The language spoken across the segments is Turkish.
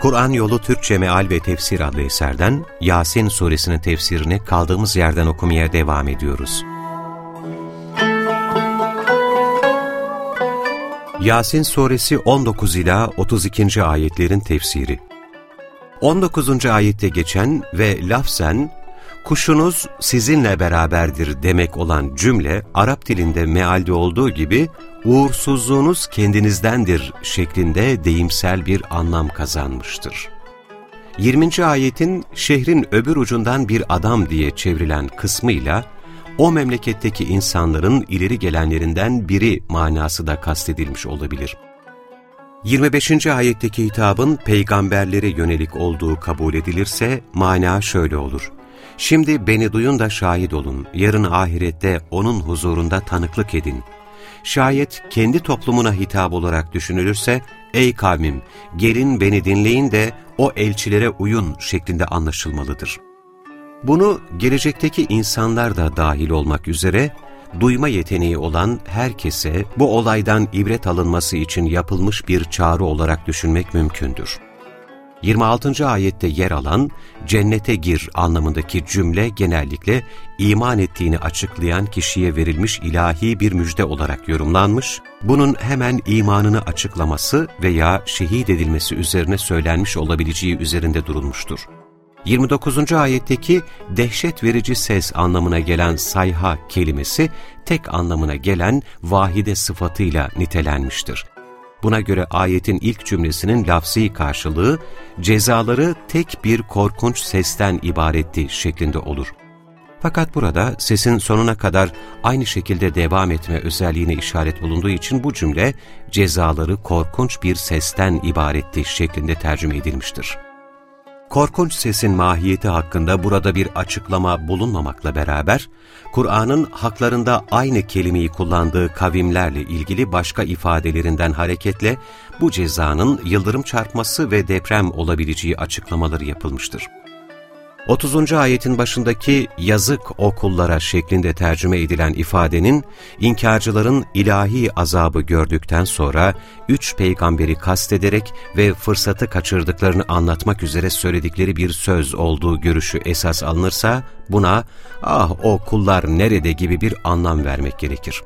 Kur'an Yolu Türkçe Meal ve Tefsir adlı eserden Yasin suresinin tefsirini kaldığımız yerden okumaya devam ediyoruz. Yasin suresi 19 ila 32. ayetlerin tefsiri 19. ayette geçen ve lafzen kuşunuz sizinle beraberdir demek olan cümle Arap dilinde mealde olduğu gibi uğursuzluğunuz kendinizdendir şeklinde deyimsel bir anlam kazanmıştır. 20. ayetin şehrin öbür ucundan bir adam diye çevrilen kısmıyla o memleketteki insanların ileri gelenlerinden biri manası da kastedilmiş olabilir. 25. ayetteki hitabın peygamberlere yönelik olduğu kabul edilirse mana şöyle olur. Şimdi beni duyun da şahit olun, yarın ahirette onun huzurunda tanıklık edin. Şayet kendi toplumuna hitap olarak düşünülürse, ''Ey kavmim, gelin beni dinleyin de o elçilere uyun.'' şeklinde anlaşılmalıdır. Bunu gelecekteki insanlar da dahil olmak üzere, duyma yeteneği olan herkese bu olaydan ibret alınması için yapılmış bir çağrı olarak düşünmek mümkündür. 26. ayette yer alan cennete gir anlamındaki cümle genellikle iman ettiğini açıklayan kişiye verilmiş ilahi bir müjde olarak yorumlanmış, bunun hemen imanını açıklaması veya şehit edilmesi üzerine söylenmiş olabileceği üzerinde durulmuştur. 29. ayetteki dehşet verici ses anlamına gelen sayha kelimesi tek anlamına gelen vahide sıfatıyla nitelenmiştir. Buna göre ayetin ilk cümlesinin lafzi karşılığı cezaları tek bir korkunç sesten ibaretti şeklinde olur. Fakat burada sesin sonuna kadar aynı şekilde devam etme özelliğine işaret bulunduğu için bu cümle cezaları korkunç bir sesten ibaretti şeklinde tercüme edilmiştir. Korkunç sesin mahiyeti hakkında burada bir açıklama bulunmamakla beraber, Kur'an'ın haklarında aynı kelimeyi kullandığı kavimlerle ilgili başka ifadelerinden hareketle bu cezanın yıldırım çarpması ve deprem olabileceği açıklamaları yapılmıştır. 30. ayetin başındaki yazık okullara şeklinde tercüme edilen ifadenin inkarcıların ilahi azabı gördükten sonra üç peygamberi kastederek ve fırsatı kaçırdıklarını anlatmak üzere söyledikleri bir söz olduğu görüşü esas alınırsa buna ah o kullar nerede gibi bir anlam vermek gerekir.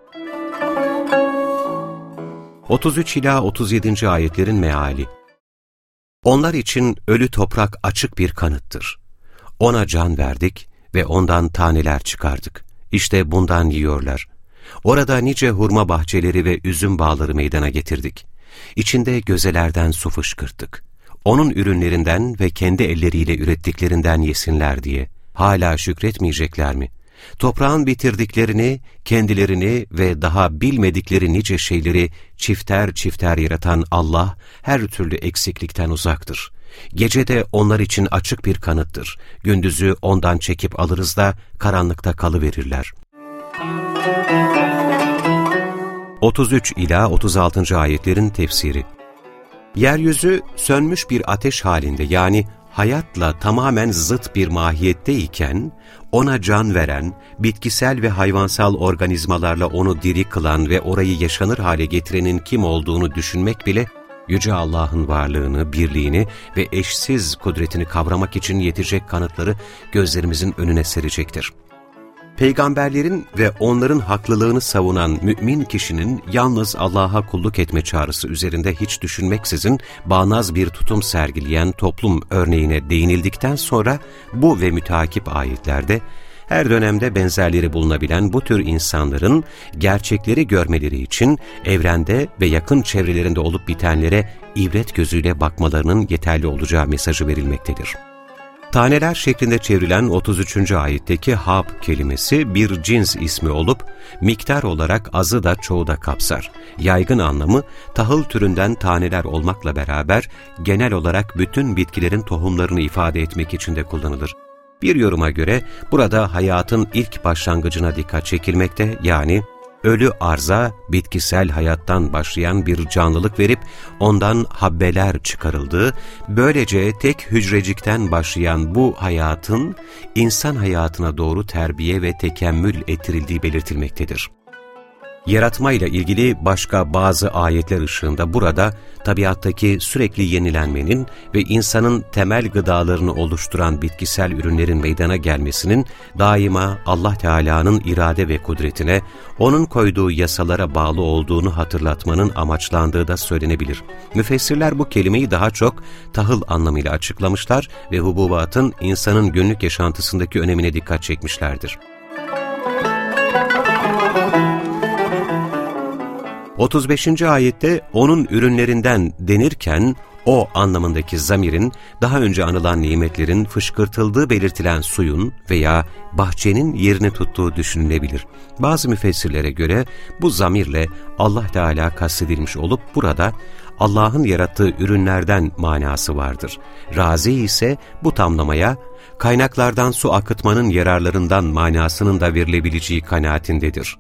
33 ila 37. ayetlerin meali Onlar için ölü toprak açık bir kanıttır. Ona can verdik ve ondan taneler çıkardık. İşte bundan yiyorlar. Orada nice hurma bahçeleri ve üzüm bağları meydana getirdik. İçinde gözelerden su fışkırttık. Onun ürünlerinden ve kendi elleriyle ürettiklerinden yesinler diye. Hala şükretmeyecekler mi? Toprağın bitirdiklerini, kendilerini ve daha bilmedikleri nice şeyleri çifter çifter yaratan Allah her türlü eksiklikten uzaktır. Gece de onlar için açık bir kanıttır. Gündüzü ondan çekip alırız da karanlıkta kalıverirler. 33 ila 36. ayetlerin tefsiri Yeryüzü sönmüş bir ateş halinde yani hayatla tamamen zıt bir mahiyetteyken, ona can veren, bitkisel ve hayvansal organizmalarla onu diri kılan ve orayı yaşanır hale getirenin kim olduğunu düşünmek bile Yüce Allah'ın varlığını, birliğini ve eşsiz kudretini kavramak için yetecek kanıtları gözlerimizin önüne serecektir. Peygamberlerin ve onların haklılığını savunan mümin kişinin yalnız Allah'a kulluk etme çağrısı üzerinde hiç düşünmeksizin bağnaz bir tutum sergileyen toplum örneğine değinildikten sonra bu ve müteakip ayetlerde her dönemde benzerleri bulunabilen bu tür insanların gerçekleri görmeleri için evrende ve yakın çevrelerinde olup bitenlere ibret gözüyle bakmalarının yeterli olacağı mesajı verilmektedir. Taneler şeklinde çevrilen 33. ayetteki hab kelimesi bir cins ismi olup, miktar olarak azı da çoğu da kapsar. Yaygın anlamı tahıl türünden taneler olmakla beraber genel olarak bütün bitkilerin tohumlarını ifade etmek için de kullanılır. Bir yoruma göre burada hayatın ilk başlangıcına dikkat çekilmekte yani ölü arza bitkisel hayattan başlayan bir canlılık verip ondan habbeler çıkarıldığı, böylece tek hücrecikten başlayan bu hayatın insan hayatına doğru terbiye ve tekemmül ettirildiği belirtilmektedir. Yaratma ile ilgili başka bazı ayetler ışığında burada tabiattaki sürekli yenilenmenin ve insanın temel gıdalarını oluşturan bitkisel ürünlerin meydana gelmesinin daima Allah Teala'nın irade ve kudretine, O'nun koyduğu yasalara bağlı olduğunu hatırlatmanın amaçlandığı da söylenebilir. Müfessirler bu kelimeyi daha çok tahıl anlamıyla açıklamışlar ve hububatın insanın günlük yaşantısındaki önemine dikkat çekmişlerdir. 35. ayette onun ürünlerinden denirken o anlamındaki zamirin daha önce anılan nimetlerin fışkırtıldığı belirtilen suyun veya bahçenin yerini tuttuğu düşünülebilir. Bazı müfessirlere göre bu zamirle Allah Teala kastedilmiş olup burada Allah'ın yarattığı ürünlerden manası vardır. Razi ise bu tamlamaya kaynaklardan su akıtmanın yararlarından manasının da verilebileceği kanaatindedir.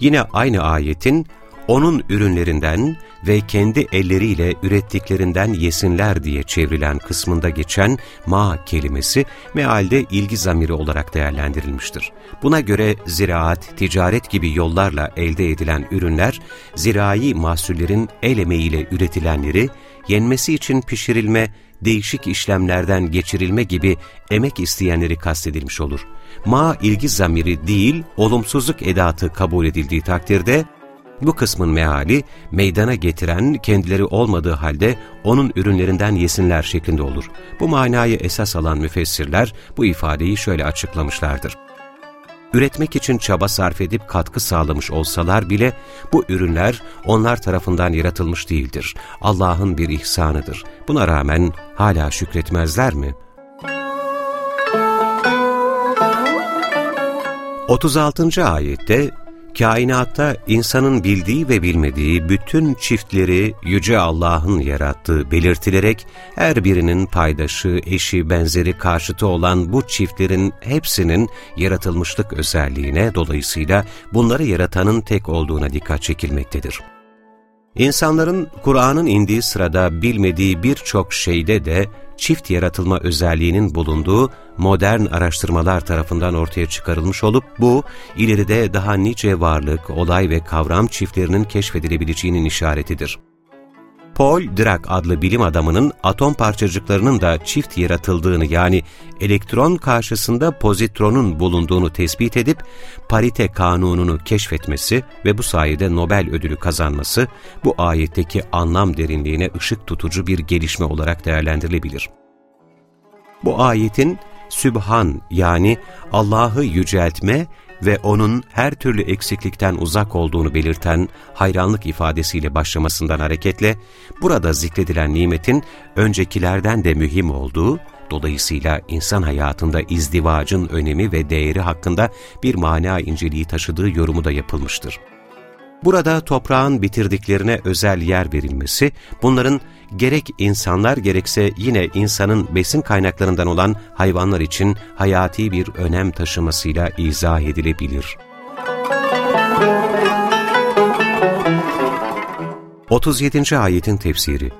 Yine aynı ayetin onun ürünlerinden ve kendi elleriyle ürettiklerinden yesinler diye çevrilen kısmında geçen ma kelimesi mealde ilgi zamiri olarak değerlendirilmiştir. Buna göre ziraat, ticaret gibi yollarla elde edilen ürünler, zirai mahsullerin el emeğiyle üretilenleri, yenmesi için pişirilme, değişik işlemlerden geçirilme gibi emek isteyenleri kastedilmiş olur. Ma ilgi zamiri değil, olumsuzluk edatı kabul edildiği takdirde, bu kısmın meali, meydana getiren kendileri olmadığı halde onun ürünlerinden yesinler şeklinde olur. Bu manayı esas alan müfessirler bu ifadeyi şöyle açıklamışlardır. Üretmek için çaba sarf edip katkı sağlamış olsalar bile bu ürünler onlar tarafından yaratılmış değildir. Allah'ın bir ihsanıdır. Buna rağmen hala şükretmezler mi? 36. ayette kainatta insanın bildiği ve bilmediği bütün çiftleri Yüce Allah'ın yarattığı belirtilerek her birinin paydaşı, eşi, benzeri karşıtı olan bu çiftlerin hepsinin yaratılmışlık özelliğine dolayısıyla bunları yaratanın tek olduğuna dikkat çekilmektedir. İnsanların Kur'an'ın indiği sırada bilmediği birçok şeyde de çift yaratılma özelliğinin bulunduğu modern araştırmalar tarafından ortaya çıkarılmış olup bu, ileride daha nice varlık, olay ve kavram çiftlerinin keşfedilebileceğinin işaretidir. Paul Dirac adlı bilim adamının atom parçacıklarının da çift yaratıldığını yani elektron karşısında pozitronun bulunduğunu tespit edip parite kanununu keşfetmesi ve bu sayede Nobel ödülü kazanması bu ayetteki anlam derinliğine ışık tutucu bir gelişme olarak değerlendirilebilir. Bu ayetin Sübhan yani Allah'ı yüceltme ve O'nun her türlü eksiklikten uzak olduğunu belirten hayranlık ifadesiyle başlamasından hareketle, burada zikredilen nimetin öncekilerden de mühim olduğu, dolayısıyla insan hayatında izdivacın önemi ve değeri hakkında bir mana inceliği taşıdığı yorumu da yapılmıştır. Burada toprağın bitirdiklerine özel yer verilmesi, bunların gerek insanlar gerekse yine insanın besin kaynaklarından olan hayvanlar için hayati bir önem taşımasıyla izah edilebilir. 37. Ayetin Tefsiri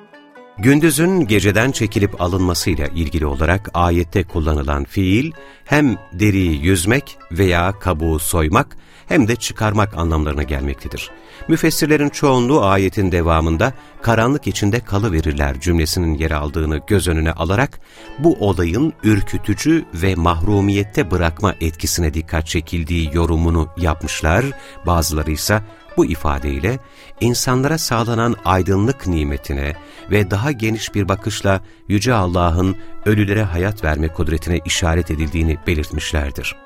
Gündüzün geceden çekilip alınmasıyla ilgili olarak ayette kullanılan fiil, hem deriyi yüzmek veya kabuğu soymak hem de çıkarmak anlamlarına gelmektedir. Müfessirlerin çoğunluğu ayetin devamında karanlık içinde kalıverirler cümlesinin yer aldığını göz önüne alarak bu olayın ürkütücü ve mahrumiyette bırakma etkisine dikkat çekildiği yorumunu yapmışlar, bazıları ise bu ifadeyle insanlara sağlanan aydınlık nimetine ve daha geniş bir bakışla Yüce Allah'ın ölülere hayat verme kudretine işaret edildiğini belirtmişlerdir.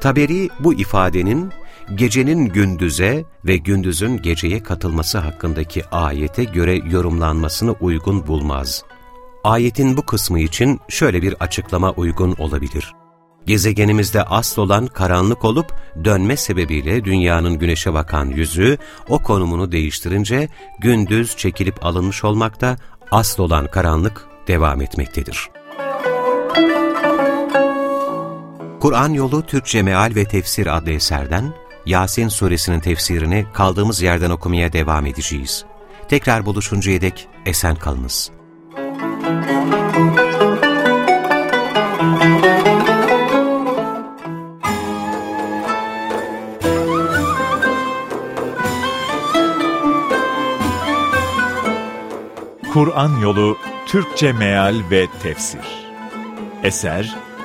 Taberi bu ifadenin gecenin gündüze ve gündüzün geceye katılması hakkındaki ayete göre yorumlanmasını uygun bulmaz. Ayetin bu kısmı için şöyle bir açıklama uygun olabilir. Gezegenimizde asıl olan karanlık olup dönme sebebiyle dünyanın güneşe bakan yüzü o konumunu değiştirince gündüz çekilip alınmış olmakta, asıl olan karanlık devam etmektedir. Kur'an Yolu Türkçe Meal ve Tefsir adlı eserden Yasin suresinin tefsirini kaldığımız yerden okumaya devam edeceğiz. Tekrar buluşuncaya dek esen kalınız. Kur'an Yolu Türkçe Meal ve Tefsir Eser